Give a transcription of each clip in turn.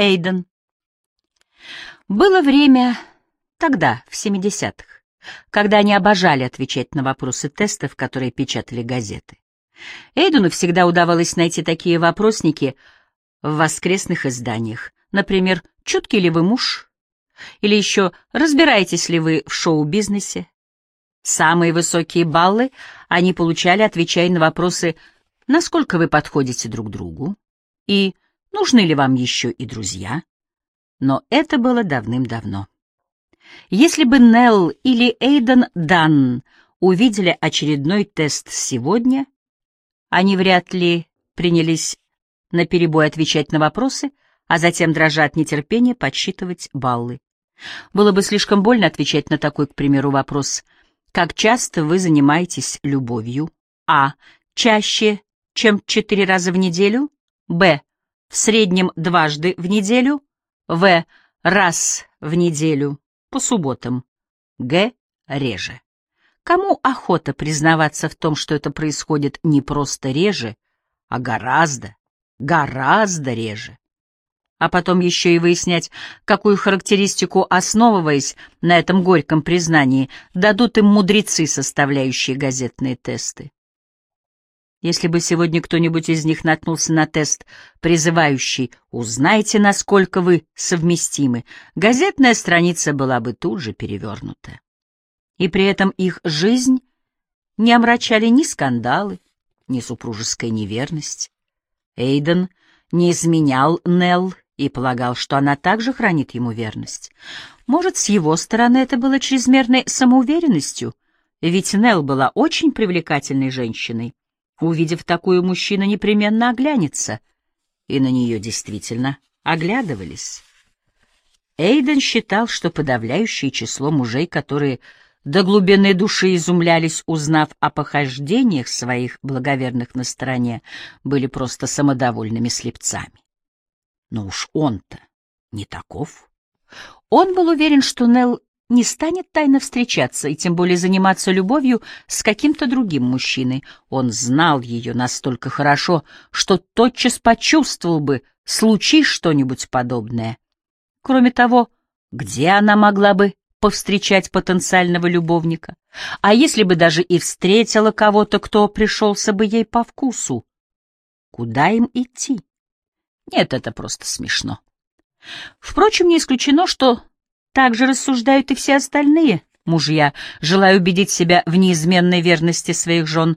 Эйден. Было время тогда, в 70-х, когда они обожали отвечать на вопросы тестов, которые печатали газеты. Эйдену всегда удавалось найти такие вопросники в воскресных изданиях. Например, «Чуткий ли вы муж?» Или еще «Разбираетесь ли вы в шоу-бизнесе?» Самые высокие баллы они получали, отвечая на вопросы «Насколько вы подходите друг другу?» и «Нужны ли вам еще и друзья?» Но это было давным-давно. Если бы Нелл или Эйден Данн увидели очередной тест сегодня, они вряд ли принялись наперебой отвечать на вопросы, а затем, дрожа от нетерпения, подсчитывать баллы. Было бы слишком больно отвечать на такой, к примеру, вопрос «Как часто вы занимаетесь любовью?» А. Чаще, чем четыре раза в неделю? Б. В среднем дважды в неделю? В. Раз в неделю по субботам. Г. Реже. Кому охота признаваться в том, что это происходит не просто реже, а гораздо, гораздо реже? А потом еще и выяснять, какую характеристику, основываясь на этом горьком признании, дадут им мудрецы, составляющие газетные тесты. Если бы сегодня кто-нибудь из них наткнулся на тест, призывающий «Узнайте, насколько вы совместимы», газетная страница была бы тут же перевернута. И при этом их жизнь не омрачали ни скандалы, ни супружеская неверность. Эйден не изменял Нелл и полагал, что она также хранит ему верность. Может, с его стороны это было чрезмерной самоуверенностью, ведь Нелл была очень привлекательной женщиной, Увидев такую, мужчина непременно оглянется. И на нее действительно оглядывались. Эйден считал, что подавляющее число мужей, которые до глубины души изумлялись, узнав о похождениях своих благоверных на стороне, были просто самодовольными слепцами. Но уж он-то не таков. Он был уверен, что Нелл не станет тайно встречаться и тем более заниматься любовью с каким-то другим мужчиной. Он знал ее настолько хорошо, что тотчас почувствовал бы, случись что-нибудь подобное. Кроме того, где она могла бы повстречать потенциального любовника? А если бы даже и встретила кого-то, кто пришелся бы ей по вкусу? Куда им идти? Нет, это просто смешно. Впрочем, не исключено, что так же рассуждают и все остальные мужья, желая убедить себя в неизменной верности своих жен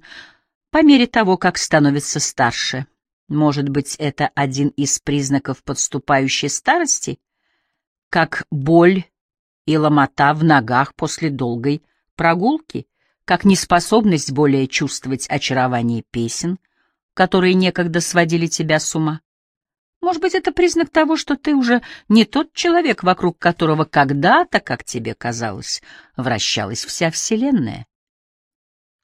по мере того, как становятся старше. Может быть, это один из признаков подступающей старости, как боль и ломота в ногах после долгой прогулки, как неспособность более чувствовать очарование песен, которые некогда сводили тебя с ума. Может быть, это признак того, что ты уже не тот человек, вокруг которого когда-то, как тебе казалось, вращалась вся Вселенная.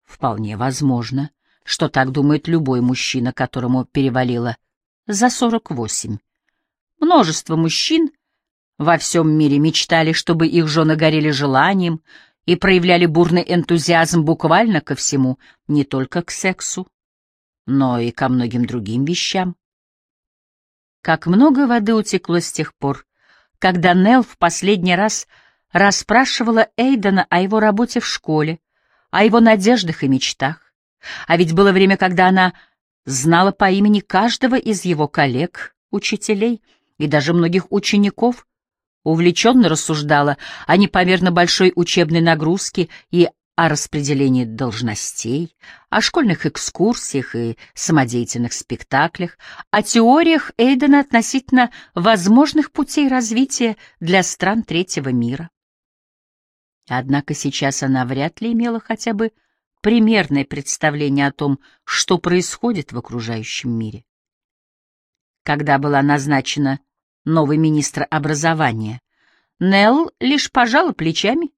Вполне возможно, что так думает любой мужчина, которому перевалило за сорок восемь. Множество мужчин во всем мире мечтали, чтобы их жены горели желанием и проявляли бурный энтузиазм буквально ко всему, не только к сексу, но и ко многим другим вещам. Как много воды утекло с тех пор, когда Нелл в последний раз расспрашивала Эйдена о его работе в школе, о его надеждах и мечтах. А ведь было время, когда она знала по имени каждого из его коллег, учителей и даже многих учеников, увлеченно рассуждала о непомерно большой учебной нагрузке и о распределении должностей, о школьных экскурсиях и самодеятельных спектаклях, о теориях Эйдена относительно возможных путей развития для стран третьего мира. Однако сейчас она вряд ли имела хотя бы примерное представление о том, что происходит в окружающем мире. Когда была назначена новый министр образования, Нелл лишь пожала плечами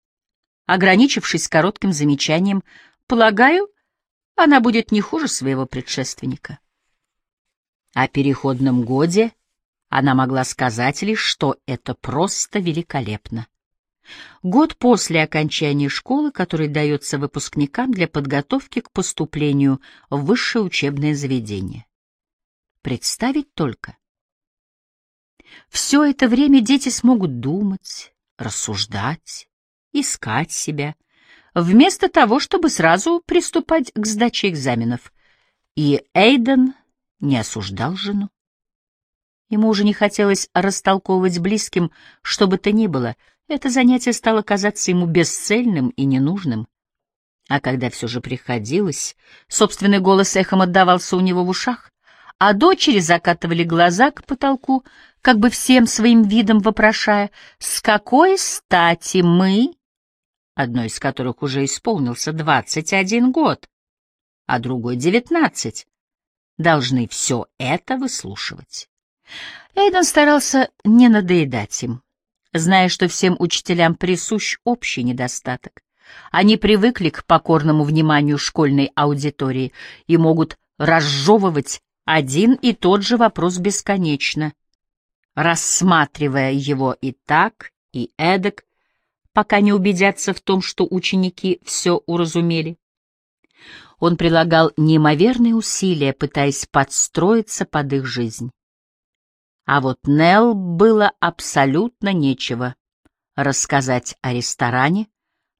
ограничившись коротким замечанием, полагаю, она будет не хуже своего предшественника. О переходном годе она могла сказать лишь, что это просто великолепно. Год после окончания школы, который дается выпускникам для подготовки к поступлению в высшее учебное заведение. Представить только. Все это время дети смогут думать, рассуждать, искать себя, вместо того, чтобы сразу приступать к сдаче экзаменов. И Эйден не осуждал жену. Ему уже не хотелось растолковывать близким, что бы то ни было. Это занятие стало казаться ему бесцельным и ненужным. А когда все же приходилось, собственный голос эхом отдавался у него в ушах, а дочери закатывали глаза к потолку, как бы всем своим видом вопрошая, с какой стати мы, одной из которых уже исполнился двадцать один год, а другой девятнадцать, должны все это выслушивать. Эйден старался не надоедать им, зная, что всем учителям присущ общий недостаток. Они привыкли к покорному вниманию школьной аудитории и могут разжевывать один и тот же вопрос бесконечно, рассматривая его и так, и эдак, пока не убедятся в том, что ученики все уразумели. Он прилагал неимоверные усилия, пытаясь подстроиться под их жизнь. А вот Нелл было абсолютно нечего рассказать о ресторане,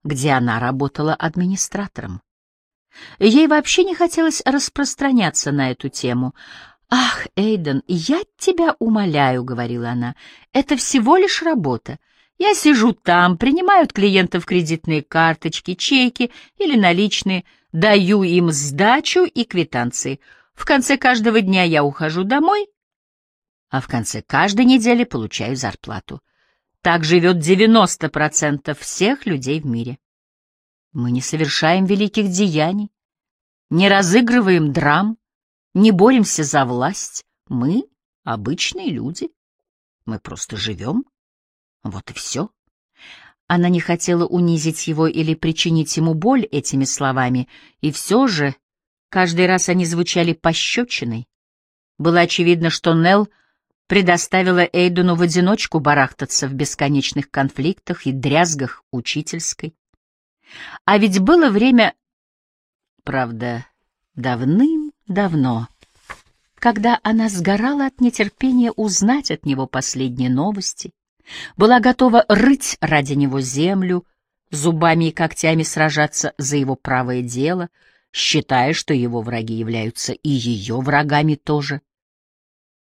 где она работала администратором. Ей вообще не хотелось распространяться на эту тему. «Ах, Эйден, я тебя умоляю», — говорила она, — «это всего лишь работа. Я сижу там, принимаю клиентов кредитные карточки, чеки или наличные, даю им сдачу и квитанции. В конце каждого дня я ухожу домой а в конце каждой недели получаю зарплату. Так живет 90% всех людей в мире. Мы не совершаем великих деяний, не разыгрываем драм, не боремся за власть. Мы — обычные люди. Мы просто живем. Вот и все. Она не хотела унизить его или причинить ему боль этими словами, и все же каждый раз они звучали пощечиной. Было очевидно, что Нелл предоставила Эйдену в одиночку барахтаться в бесконечных конфликтах и дрязгах учительской. А ведь было время, правда, давным-давно, когда она сгорала от нетерпения узнать от него последние новости, была готова рыть ради него землю, зубами и когтями сражаться за его правое дело, считая, что его враги являются и ее врагами тоже.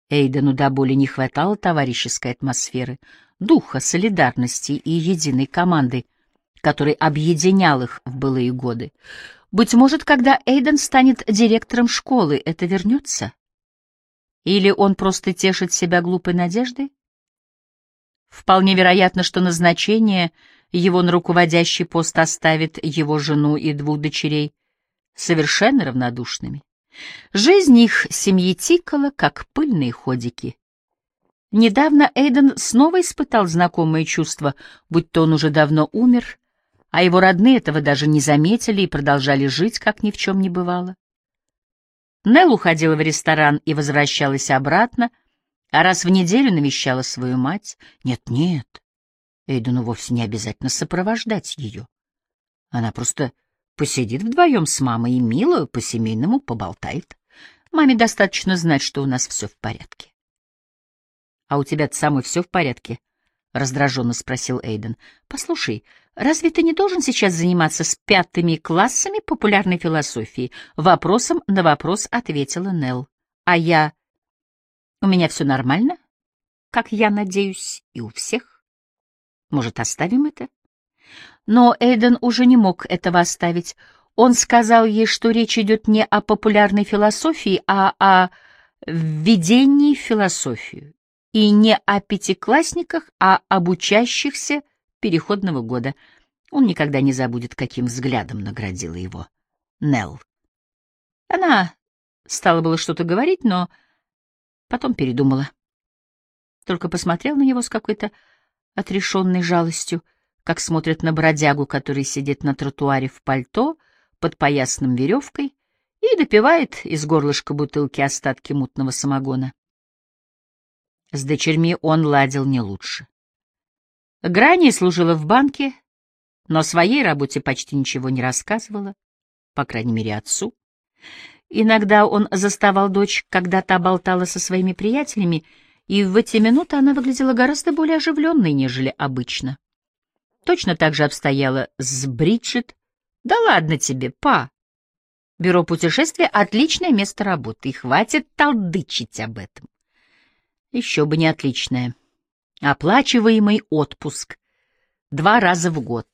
Эйдену до боли не хватало товарищеской атмосферы, духа солидарности и единой команды, который объединял их в былые годы. Быть может, когда Эйден станет директором школы, это вернется? Или он просто тешит себя глупой надеждой? Вполне вероятно, что назначение его на руководящий пост оставит его жену и двух дочерей совершенно равнодушными. Жизнь их семьи тикала, как пыльные ходики. Недавно Эйден снова испытал знакомые чувства, будь то он уже давно умер, а его родные этого даже не заметили и продолжали жить, как ни в чем не бывало. Нелл уходила в ресторан и возвращалась обратно, а раз в неделю навещала свою мать. Нет-нет, Эйдену вовсе не обязательно сопровождать ее. Она просто Посидит вдвоем с мамой и мило по-семейному поболтает. Маме достаточно знать, что у нас все в порядке. — А у тебя-то самой все в порядке? — раздраженно спросил Эйден. — Послушай, разве ты не должен сейчас заниматься с пятыми классами популярной философии? Вопросом на вопрос ответила Нелл. — А я... У меня все нормально? Как я надеюсь, и у всех? Может, оставим это? — но Эйден уже не мог этого оставить. Он сказал ей, что речь идет не о популярной философии, а о введении в философию. И не о пятиклассниках, а об учащихся переходного года. Он никогда не забудет, каким взглядом наградила его Нелл. Она стала было что-то говорить, но потом передумала. Только посмотрел на него с какой-то отрешенной жалостью — как смотрят на бродягу, который сидит на тротуаре в пальто под поясным веревкой и допивает из горлышка бутылки остатки мутного самогона. С дочерьми он ладил не лучше. Грани служила в банке, но о своей работе почти ничего не рассказывала, по крайней мере, отцу. Иногда он заставал дочь, когда та болтала со своими приятелями, и в эти минуты она выглядела гораздо более оживленной, нежели обычно. Точно так же обстояло с Бриджит. «Да ладно тебе, па! Бюро путешествия — отличное место работы, и хватит толдычить об этом». Еще бы не отличное. Оплачиваемый отпуск. Два раза в год.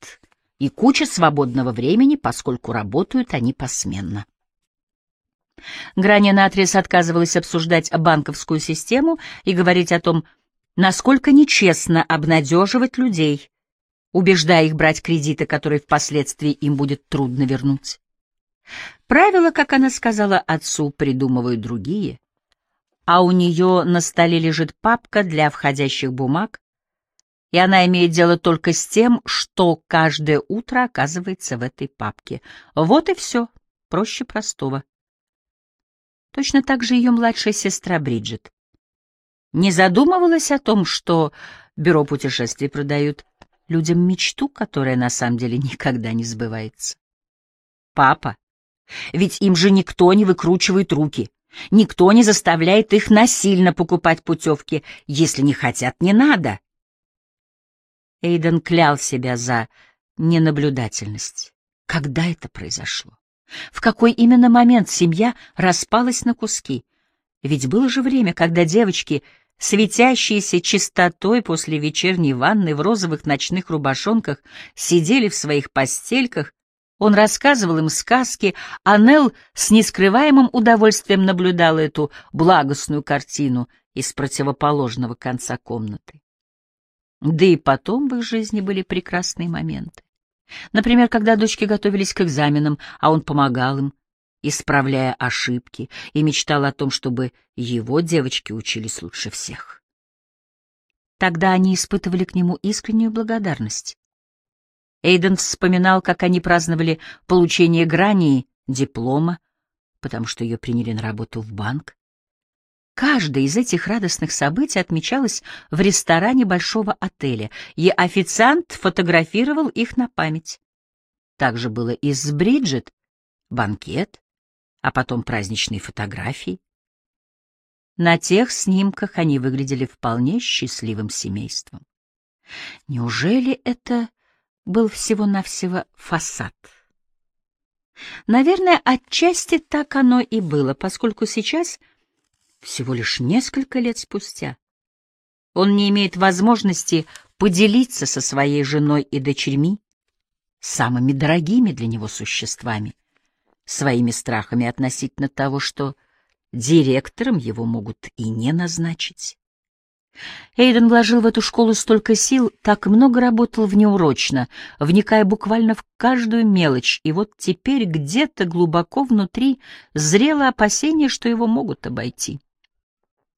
И куча свободного времени, поскольку работают они посменно. Грани наотрез отказывалась обсуждать банковскую систему и говорить о том, насколько нечестно обнадеживать людей, убеждая их брать кредиты, которые впоследствии им будет трудно вернуть. Правила, как она сказала отцу, придумывают другие, а у нее на столе лежит папка для входящих бумаг, и она имеет дело только с тем, что каждое утро оказывается в этой папке. Вот и все, проще простого. Точно так же ее младшая сестра Бриджит. Не задумывалась о том, что бюро путешествий продают людям мечту, которая на самом деле никогда не сбывается. Папа, ведь им же никто не выкручивает руки, никто не заставляет их насильно покупать путевки, если не хотят, не надо. Эйден клял себя за ненаблюдательность. Когда это произошло? В какой именно момент семья распалась на куски? Ведь было же время, когда девочки, светящиеся чистотой после вечерней ванны в розовых ночных рубашонках, сидели в своих постельках, он рассказывал им сказки, а Нелл с нескрываемым удовольствием наблюдала эту благостную картину из противоположного конца комнаты. Да и потом в их жизни были прекрасные моменты. Например, когда дочки готовились к экзаменам, а он помогал им, исправляя ошибки, и мечтал о том, чтобы его девочки учились лучше всех. Тогда они испытывали к нему искреннюю благодарность. Эйден вспоминал, как они праздновали получение грани диплома, потому что ее приняли на работу в банк. Каждое из этих радостных событий отмечалось в ресторане большого отеля, и официант фотографировал их на память. Так же было и с Бриджит, банкет, а потом праздничные фотографии. На тех снимках они выглядели вполне счастливым семейством. Неужели это был всего-навсего фасад? Наверное, отчасти так оно и было, поскольку сейчас — всего лишь несколько лет спустя. Он не имеет возможности поделиться со своей женой и дочерьми, самыми дорогими для него существами, своими страхами относительно того, что директором его могут и не назначить. Эйден вложил в эту школу столько сил, так много работал в неурочно, вникая буквально в каждую мелочь, и вот теперь где-то глубоко внутри зрело опасение, что его могут обойти.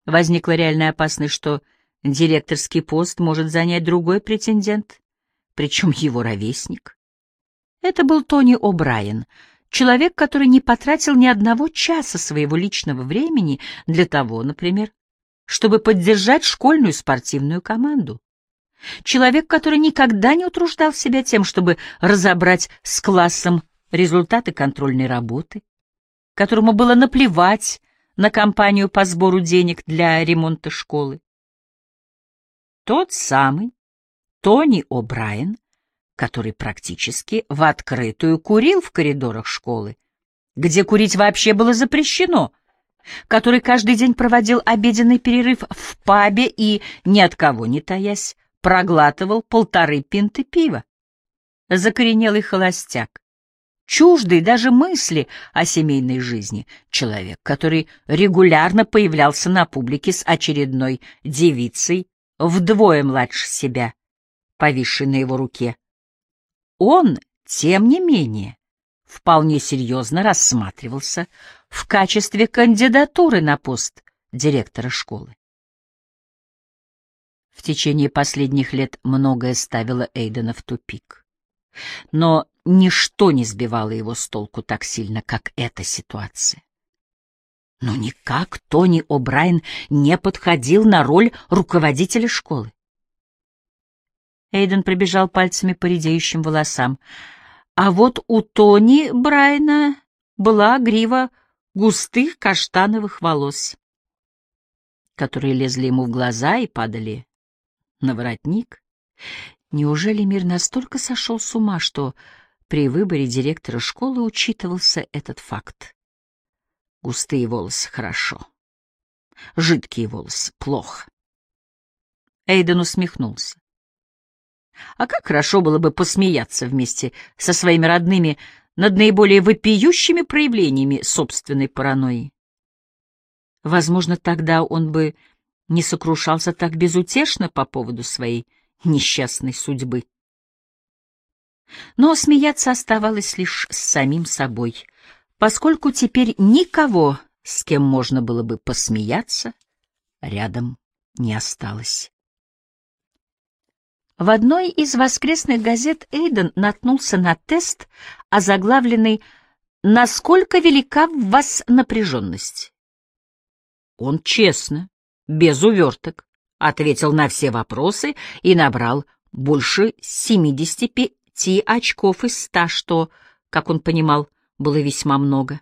Возникла реальная опасность, что директорский пост может занять другой претендент, причем его ровесник. Это был Тони О'Брайен, человек, который не потратил ни одного часа своего личного времени для того, например, чтобы поддержать школьную спортивную команду. Человек, который никогда не утруждал себя тем, чтобы разобрать с классом результаты контрольной работы, которому было наплевать на кампанию по сбору денег для ремонта школы. Тот самый Тони О'Брайен, который практически в открытую курил в коридорах школы, где курить вообще было запрещено, который каждый день проводил обеденный перерыв в пабе и, ни от кого не таясь, проглатывал полторы пинты пива. Закоренелый холостяк, чуждый даже мысли о семейной жизни, человек, который регулярно появлялся на публике с очередной девицей, вдвое младше себя, повисшей на его руке. Он, тем не менее, вполне серьезно рассматривался в качестве кандидатуры на пост директора школы. В течение последних лет многое ставило Эйдена в тупик. Но ничто не сбивало его с толку так сильно, как эта ситуация. Но никак Тони О'Брайен не подходил на роль руководителя школы. Эйден пробежал пальцами по редеющим волосам. А вот у Тони Брайна была грива густых каштановых волос. которые лезли ему в глаза и падали на воротник. Неужели мир настолько сошел с ума, что при выборе директора школы учитывался этот факт? Густые волосы — хорошо. Жидкие волосы — плохо. Эйден усмехнулся. А как хорошо было бы посмеяться вместе со своими родными над наиболее вопиющими проявлениями собственной паранойи. Возможно, тогда он бы не сокрушался так безутешно по поводу своей несчастной судьбы. Но смеяться оставалось лишь с самим собой, поскольку теперь никого, с кем можно было бы посмеяться, рядом не осталось. В одной из воскресных газет Эйден наткнулся на тест, озаглавленный «Насколько велика в вас напряженность?» Он честно, без уверток, ответил на все вопросы и набрал больше 75 очков из 100, что, как он понимал, было весьма много.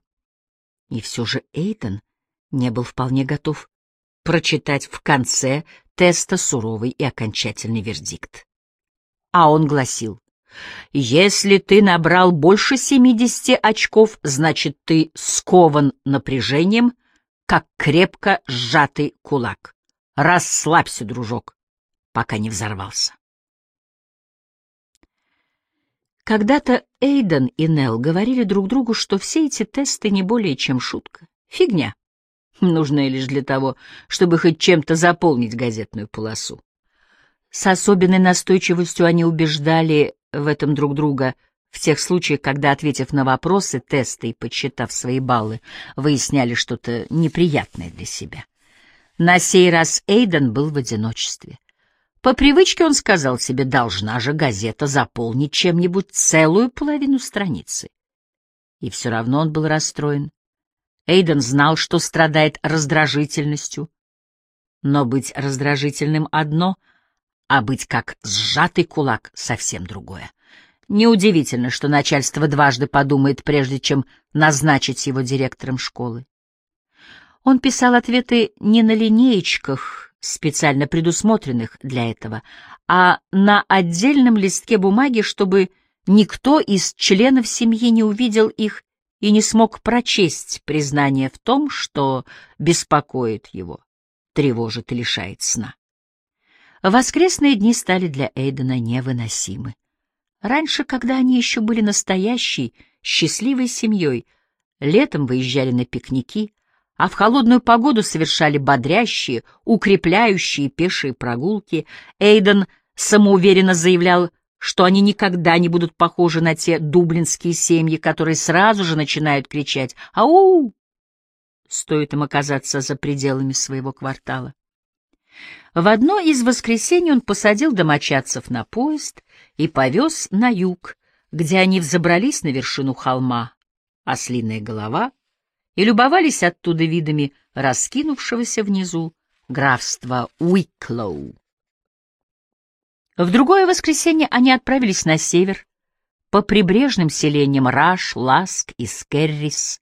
И все же Эйден не был вполне готов прочитать в конце теста суровый и окончательный вердикт. А он гласил, «Если ты набрал больше 70 очков, значит, ты скован напряжением, как крепко сжатый кулак. Расслабься, дружок, пока не взорвался». Когда-то Эйден и Нелл говорили друг другу, что все эти тесты не более чем шутка. Фигня нужная лишь для того, чтобы хоть чем-то заполнить газетную полосу. С особенной настойчивостью они убеждали в этом друг друга в тех случаях, когда, ответив на вопросы, тесты и подсчитав свои баллы, выясняли что-то неприятное для себя. На сей раз Эйден был в одиночестве. По привычке он сказал себе, должна же газета заполнить чем-нибудь целую половину страницы. И все равно он был расстроен. Эйден знал, что страдает раздражительностью. Но быть раздражительным одно, а быть как сжатый кулак — совсем другое. Неудивительно, что начальство дважды подумает, прежде чем назначить его директором школы. Он писал ответы не на линеечках, специально предусмотренных для этого, а на отдельном листке бумаги, чтобы никто из членов семьи не увидел их и не смог прочесть признание в том, что беспокоит его, тревожит и лишает сна. Воскресные дни стали для Эйдена невыносимы. Раньше, когда они еще были настоящей, счастливой семьей, летом выезжали на пикники, а в холодную погоду совершали бодрящие, укрепляющие пешие прогулки, Эйден самоуверенно заявлял что они никогда не будут похожи на те дублинские семьи, которые сразу же начинают кричать «Ау!» Стоит им оказаться за пределами своего квартала. В одно из воскресений он посадил домочадцев на поезд и повез на юг, где они взобрались на вершину холма, ослиная голова, и любовались оттуда видами раскинувшегося внизу графства Уиклоу. В другое воскресенье они отправились на север, по прибрежным селениям Раш, Ласк и Скеррис.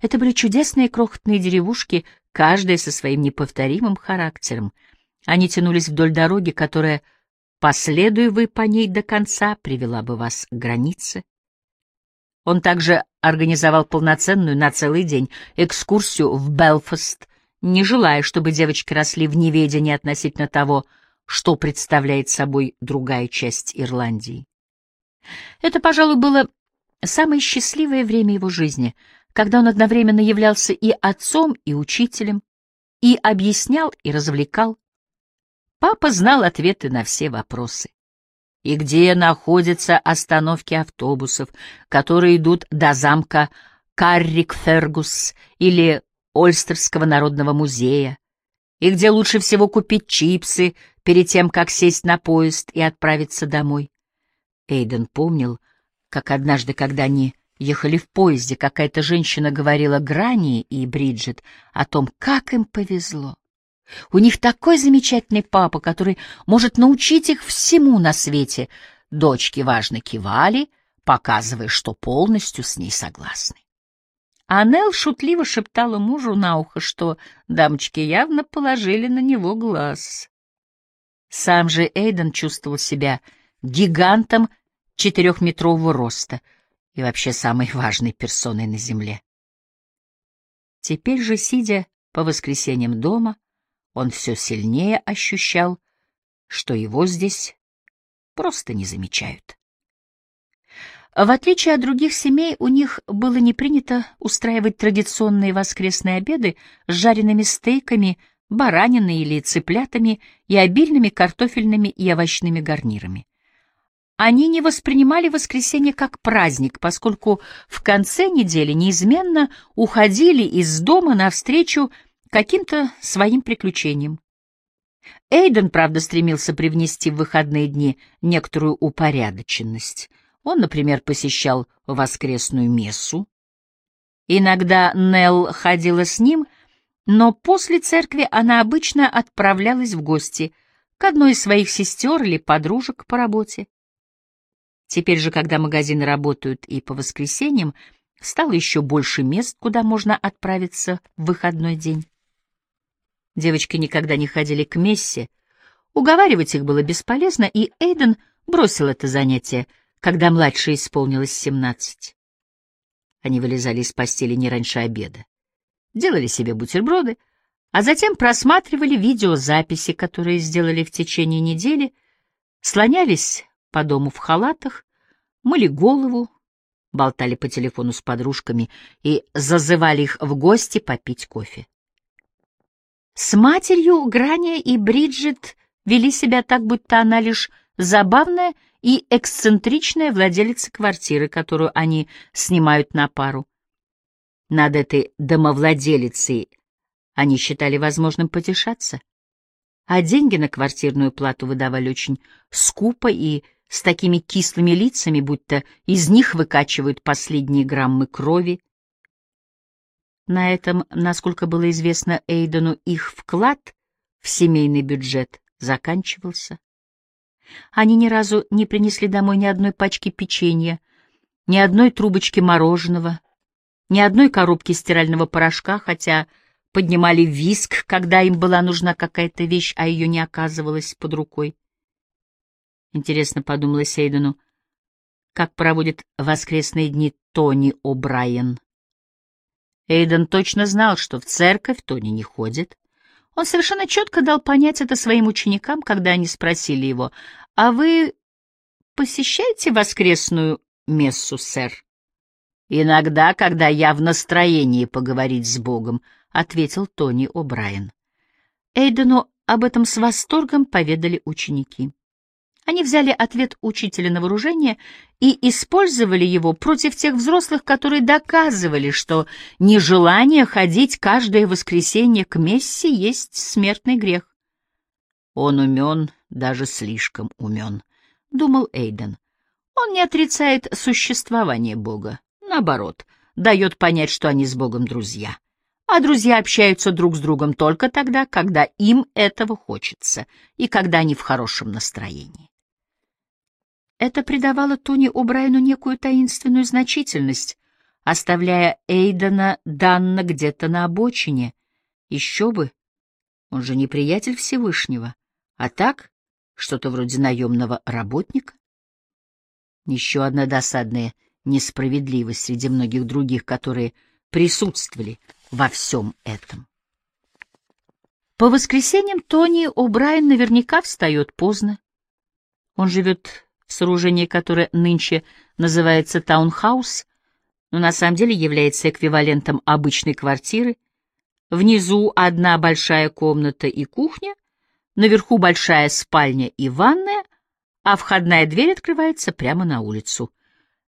Это были чудесные крохотные деревушки, каждая со своим неповторимым характером. Они тянулись вдоль дороги, которая, последуя вы по ней до конца, привела бы вас к границе. Он также организовал полноценную на целый день экскурсию в Белфаст, не желая, чтобы девочки росли в неведении относительно того, что представляет собой другая часть Ирландии. Это, пожалуй, было самое счастливое время его жизни, когда он одновременно являлся и отцом, и учителем, и объяснял, и развлекал. Папа знал ответы на все вопросы. И где находятся остановки автобусов, которые идут до замка Каррик-Фергус или Ольстерского народного музея, и где лучше всего купить чипсы перед тем, как сесть на поезд и отправиться домой. Эйден помнил, как однажды, когда они ехали в поезде, какая-то женщина говорила Грани и Бриджит о том, как им повезло. У них такой замечательный папа, который может научить их всему на свете. Дочки важно кивали, показывая, что полностью с ней согласны. А Нелл шутливо шептала мужу на ухо, что дамочки явно положили на него глаз. Сам же Эйден чувствовал себя гигантом четырехметрового роста и вообще самой важной персоной на земле. Теперь же, сидя по воскресеньям дома, он все сильнее ощущал, что его здесь просто не замечают. В отличие от других семей, у них было не принято устраивать традиционные воскресные обеды с жареными стейками, бараниной или цыплятами и обильными картофельными и овощными гарнирами. Они не воспринимали воскресенье как праздник, поскольку в конце недели неизменно уходили из дома навстречу каким-то своим приключениям. Эйден, правда, стремился привнести в выходные дни некоторую упорядоченность. Он, например, посещал воскресную мессу. Иногда Нелл ходила с ним, но после церкви она обычно отправлялась в гости к одной из своих сестер или подружек по работе. Теперь же, когда магазины работают и по воскресеньям, стало еще больше мест, куда можно отправиться в выходной день. Девочки никогда не ходили к мессе, уговаривать их было бесполезно, и Эйден бросил это занятие, когда младшей исполнилось семнадцать. Они вылезали из постели не раньше обеда, делали себе бутерброды, а затем просматривали видеозаписи, которые сделали в течение недели, слонялись по дому в халатах, мыли голову, болтали по телефону с подружками и зазывали их в гости попить кофе. С матерью Грания и Бриджит вели себя так, будто она лишь забавная и эксцентричная владелица квартиры, которую они снимают на пару. Над этой домовладелицей они считали возможным потешаться, а деньги на квартирную плату выдавали очень скупо и с такими кислыми лицами, будто из них выкачивают последние граммы крови. На этом, насколько было известно Эйдену, их вклад в семейный бюджет заканчивался. Они ни разу не принесли домой ни одной пачки печенья, ни одной трубочки мороженого, ни одной коробки стирального порошка, хотя поднимали виск, когда им была нужна какая-то вещь, а ее не оказывалось под рукой. Интересно, подумала Сейдену, как проводит воскресные дни Тони О'Брайен. Эйден точно знал, что в церковь Тони не ходит. Он совершенно четко дал понять это своим ученикам, когда они спросили его, «А вы посещаете воскресную мессу, сэр?» «Иногда, когда я в настроении поговорить с Богом», — ответил Тони О'Брайен. Эйдену об этом с восторгом поведали ученики. Они взяли ответ учителя на вооружение и использовали его против тех взрослых, которые доказывали, что нежелание ходить каждое воскресенье к мессе есть смертный грех. «Он умен, даже слишком умен», — думал Эйден. «Он не отрицает существование Бога, наоборот, дает понять, что они с Богом друзья» а друзья общаются друг с другом только тогда, когда им этого хочется и когда они в хорошем настроении. Это придавало Тони О'Брайену некую таинственную значительность, оставляя Эйдена Данна где-то на обочине. Еще бы, он же не приятель Всевышнего, а так, что-то вроде наемного работника. Еще одна досадная несправедливость среди многих других, которые присутствовали во всем этом. По воскресеньям Тони О'Брайен наверняка встает поздно. Он живет сооружение, которое нынче называется таунхаус, но на самом деле является эквивалентом обычной квартиры. Внизу одна большая комната и кухня, наверху большая спальня и ванная, а входная дверь открывается прямо на улицу.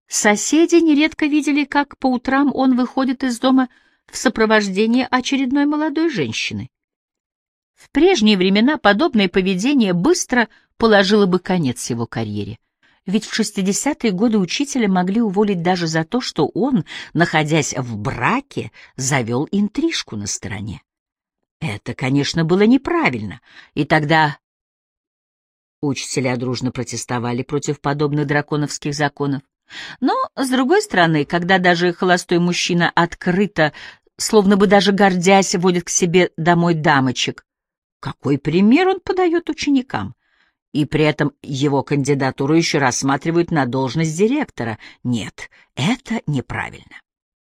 Соседи нередко видели, как по утрам он выходит из дома в сопровождении очередной молодой женщины. В прежние времена подобное поведение быстро положило бы конец его карьере. Ведь в 60-е годы учителя могли уволить даже за то, что он, находясь в браке, завел интрижку на стороне. Это, конечно, было неправильно, и тогда учителя дружно протестовали против подобных драконовских законов. Но, с другой стороны, когда даже холостой мужчина открыто, словно бы даже гордясь, водит к себе домой дамочек, какой пример он подает ученикам? И при этом его кандидатуру еще рассматривают на должность директора. Нет, это неправильно.